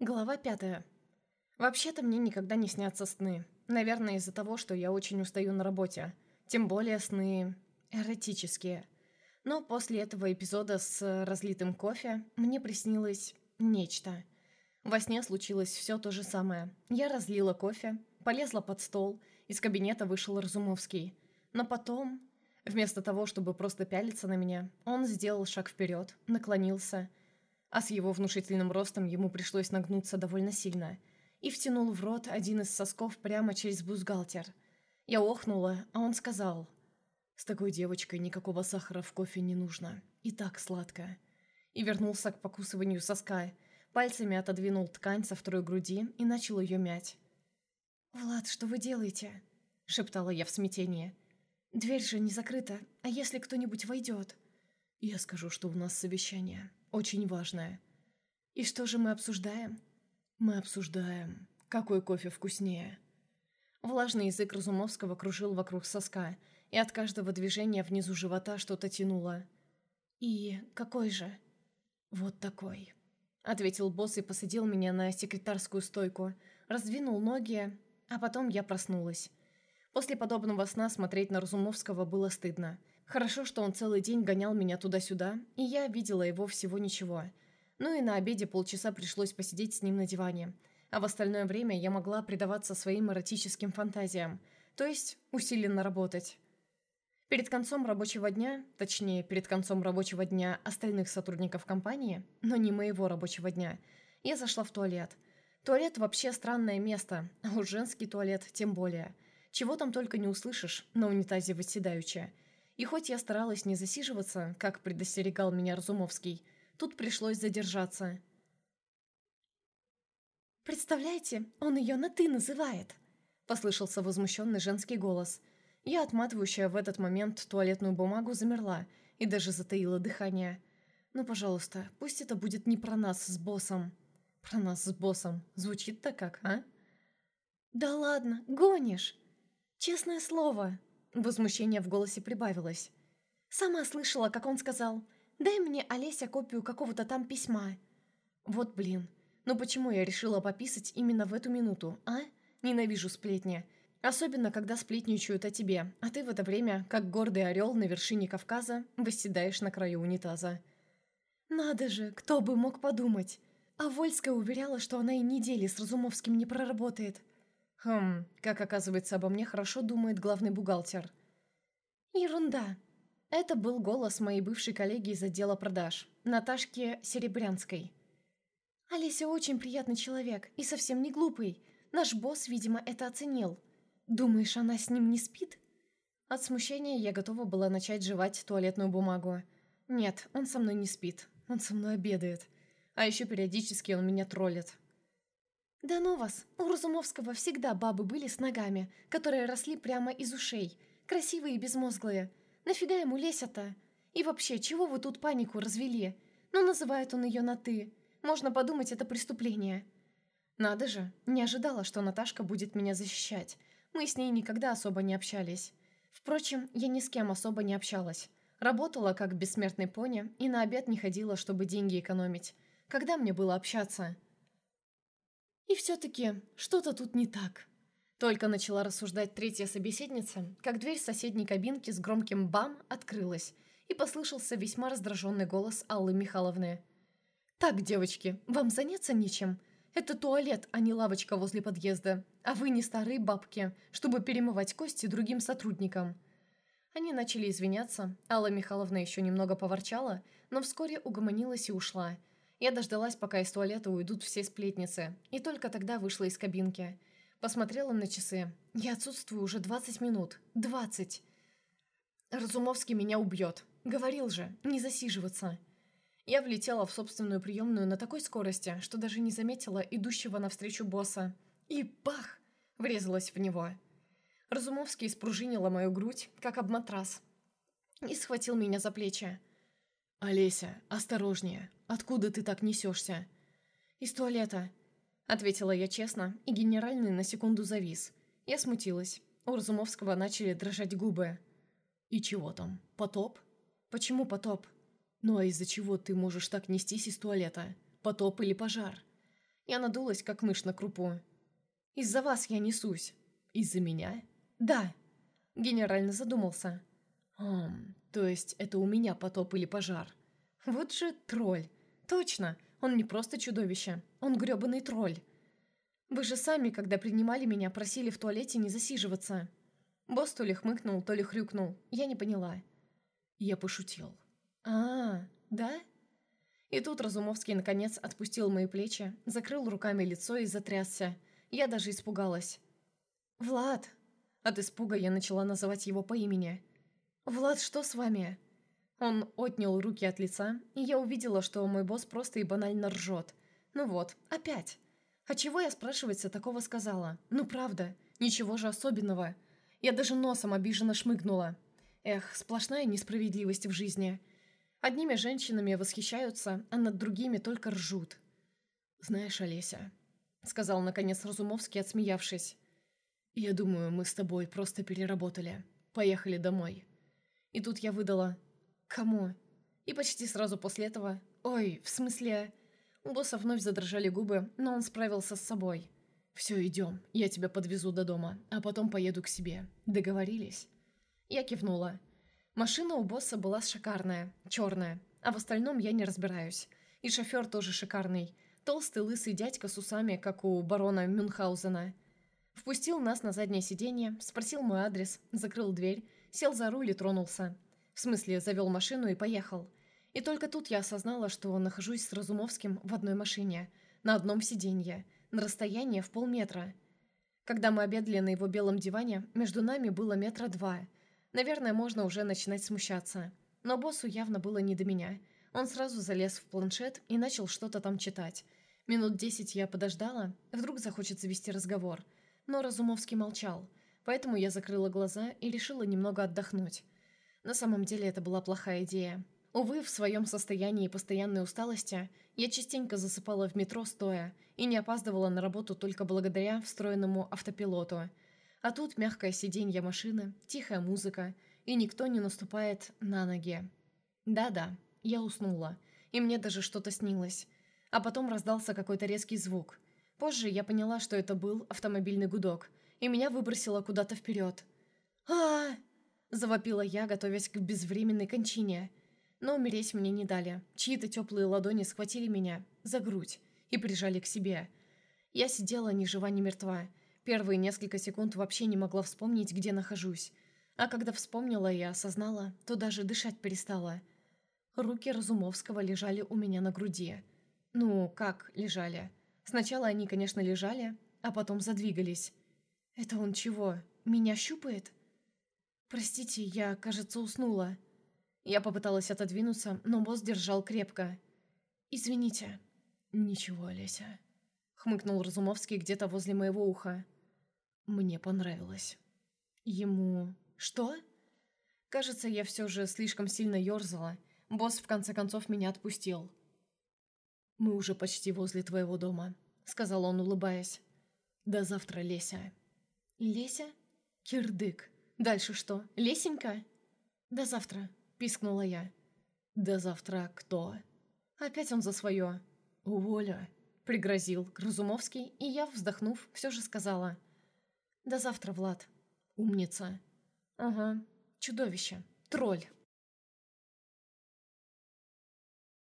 Глава пятая. Вообще-то мне никогда не снятся сны. Наверное, из-за того, что я очень устаю на работе. Тем более сны эротические. Но после этого эпизода с разлитым кофе мне приснилось нечто. Во сне случилось все то же самое. Я разлила кофе, полезла под стол, из кабинета вышел Разумовский. Но потом, вместо того, чтобы просто пялиться на меня, он сделал шаг вперед, наклонился а с его внушительным ростом ему пришлось нагнуться довольно сильно, и втянул в рот один из сосков прямо через бюстгальтер. Я охнула, а он сказал, «С такой девочкой никакого сахара в кофе не нужно, и так сладко». И вернулся к покусыванию соска, пальцами отодвинул ткань со второй груди и начал ее мять. «Влад, что вы делаете?» — шептала я в смятении. «Дверь же не закрыта, а если кто-нибудь войдет?» «Я скажу, что у нас совещание», очень важное. И что же мы обсуждаем? Мы обсуждаем, какой кофе вкуснее. Влажный язык Разумовского кружил вокруг соска, и от каждого движения внизу живота что-то тянуло. «И какой же?» «Вот такой», — ответил босс и посадил меня на секретарскую стойку, раздвинул ноги, а потом я проснулась. После подобного сна смотреть на Разумовского было стыдно. Хорошо, что он целый день гонял меня туда-сюда, и я видела его всего ничего. Ну и на обеде полчаса пришлось посидеть с ним на диване. А в остальное время я могла предаваться своим эротическим фантазиям, то есть усиленно работать. Перед концом рабочего дня, точнее, перед концом рабочего дня остальных сотрудников компании, но не моего рабочего дня, я зашла в туалет. Туалет вообще странное место, а уж женский туалет тем более. Чего там только не услышишь на унитазе восседающая – и хоть я старалась не засиживаться, как предостерегал меня Разумовский, тут пришлось задержаться. «Представляете, он ее на «ты» называет!» Послышался возмущенный женский голос. Я, отматывающая в этот момент туалетную бумагу, замерла и даже затаила дыхание. «Ну, пожалуйста, пусть это будет не про нас с боссом». «Про нас с боссом. Звучит-то как, а?» «Да ладно, гонишь!» «Честное слово!» Возмущение в голосе прибавилось. «Сама слышала, как он сказал. Дай мне, Олеся, копию какого-то там письма». «Вот блин. Ну почему я решила пописать именно в эту минуту, а? Ненавижу сплетни. Особенно, когда сплетничают о тебе, а ты в это время, как гордый орел на вершине Кавказа, восседаешь на краю унитаза». «Надо же, кто бы мог подумать!» А Вольская уверяла, что она и недели с Разумовским не проработает. Хм, как оказывается, обо мне хорошо думает главный бухгалтер. Ерунда. Это был голос моей бывшей коллеги из отдела продаж, Наташки Серебрянской. Олеся очень приятный человек и совсем не глупый. Наш босс, видимо, это оценил. Думаешь, она с ним не спит? От смущения я готова была начать жевать туалетную бумагу. Нет, он со мной не спит. Он со мной обедает. А еще периодически он меня троллит. «Да ну вас! У Разумовского всегда бабы были с ногами, которые росли прямо из ушей. Красивые и безмозглые. Нафига ему лезть-то? И вообще, чего вы тут панику развели? Ну, называет он ее на «ты». Можно подумать, это преступление». Надо же, не ожидала, что Наташка будет меня защищать. Мы с ней никогда особо не общались. Впрочем, я ни с кем особо не общалась. Работала как бессмертный пони и на обед не ходила, чтобы деньги экономить. Когда мне было общаться?» И все-таки что-то тут не так. Только начала рассуждать третья собеседница, как дверь соседней кабинки с громким «бам» открылась, и послышался весьма раздраженный голос Аллы Михайловны. «Так, девочки, вам заняться нечем. Это туалет, а не лавочка возле подъезда. А вы не старые бабки, чтобы перемывать кости другим сотрудникам». Они начали извиняться. Алла Михайловна еще немного поворчала, но вскоре угомонилась и ушла – я дождалась, пока из туалета уйдут все сплетницы, и только тогда вышла из кабинки. Посмотрела на часы. Я отсутствую уже 20 минут. 20. Разумовский меня убьет. Говорил же, не засиживаться. Я влетела в собственную приемную на такой скорости, что даже не заметила идущего навстречу босса. И бах! Врезалась в него. Разумовский спружинила мою грудь, как об матрас, и схватил меня за плечи. «Олеся, осторожнее. Откуда ты так несешься?» «Из туалета», — ответила я честно, и генеральный на секунду завис. Я смутилась. У Разумовского начали дрожать губы. «И чего там? Потоп?» «Почему потоп?» «Ну а из-за чего ты можешь так нестись из туалета? Потоп или пожар?» Я надулась, как мышь на крупу. «Из-за вас я несусь». «Из-за меня?» «Да». Генерально задумался. «Хм, то есть это у меня потоп или пожар?» «Вот же тролль. Точно, он не просто чудовище, он грёбаный тролль. Вы же сами, когда принимали меня, просили в туалете не засиживаться». Босс то ли хмыкнул, то ли хрюкнул. Я не поняла. Я пошутил. «А, да?» И тут Разумовский, наконец, отпустил мои плечи, закрыл руками лицо и затрясся. Я даже испугалась. «Влад!» От испуга я начала называть его по имени. «Влад, что с вами?» Он отнял руки от лица, и я увидела, что мой босс просто и банально ржет. Ну вот, опять. А чего я, спрашивается, такого сказала? Ну правда, ничего же особенного. Я даже носом обиженно шмыгнула. Эх, сплошная несправедливость в жизни. Одними женщинами восхищаются, а над другими только ржут. «Знаешь, Олеся», — сказал наконец Разумовский, отсмеявшись, «я думаю, мы с тобой просто переработали. Поехали домой». И тут я выдала «Кому?» И почти сразу после этого «Ой, в смысле...» У босса вновь задрожали губы, но он справился с собой. «Все, идем. Я тебя подвезу до дома, а потом поеду к себе. Договорились?» Я кивнула. Машина у босса была шикарная, черная, а в остальном я не разбираюсь. И шофер тоже шикарный. Толстый лысый дядька с усами, как у барона Мюнхгаузена. Впустил нас на заднее сиденье, спросил мой адрес, закрыл дверь, сел за руль и тронулся. В смысле, завел машину и поехал. И только тут я осознала, что нахожусь с Разумовским в одной машине, на одном сиденье, на расстоянии в полметра. Когда мы обедали на его белом диване, между нами было метра два – Наверное, можно уже начинать смущаться. Но боссу явно было не до меня. Он сразу залез в планшет и начал что-то там читать. Минут десять я подождала, вдруг захочет завести разговор. Но Разумовский молчал, поэтому я закрыла глаза и решила немного отдохнуть. На самом деле это была плохая идея. Увы, в своем состоянии постоянной усталости я частенько засыпала в метро стоя и не опаздывала на работу только благодаря встроенному автопилоту – а тут мягкое сиденье машины, тихая музыка, и никто не наступает на ноги. Да-да, я уснула, и мне даже что-то снилось. А потом раздался какой-то резкий звук. Позже я поняла, что это был автомобильный гудок, и меня выбросило куда-то вперед. а, завопила я, готовясь к безвременной кончине. Но умереть мне не дали. Чьи-то теплые ладони схватили меня за грудь и прижали к себе. Я сидела ни жива, ни мертва, Первые несколько секунд вообще не могла вспомнить, где нахожусь. А когда вспомнила и осознала, то даже дышать перестала. Руки Разумовского лежали у меня на груди. Ну, как лежали? Сначала они, конечно, лежали, а потом задвигались. Это он чего, меня щупает? Простите, я, кажется, уснула. Я попыталась отодвинуться, но босс держал крепко. «Извините». «Ничего, Олеся», — хмыкнул Разумовский где-то возле моего уха. Мне понравилось. Ему... Что? Кажется, я все же слишком сильно ерзала. Босс в конце концов меня отпустил. «Мы уже почти возле твоего дома», — сказал он, улыбаясь. «До завтра, Леся». «Леся? Кирдык. Дальше что, Лесенька?» «До завтра», — пискнула я. «До завтра кто?» Опять он за свое. «Воля», — пригрозил Разумовский, и я, вздохнув, все же сказала — до завтра, Влад. Умница. Ага. Чудовище. Тролль.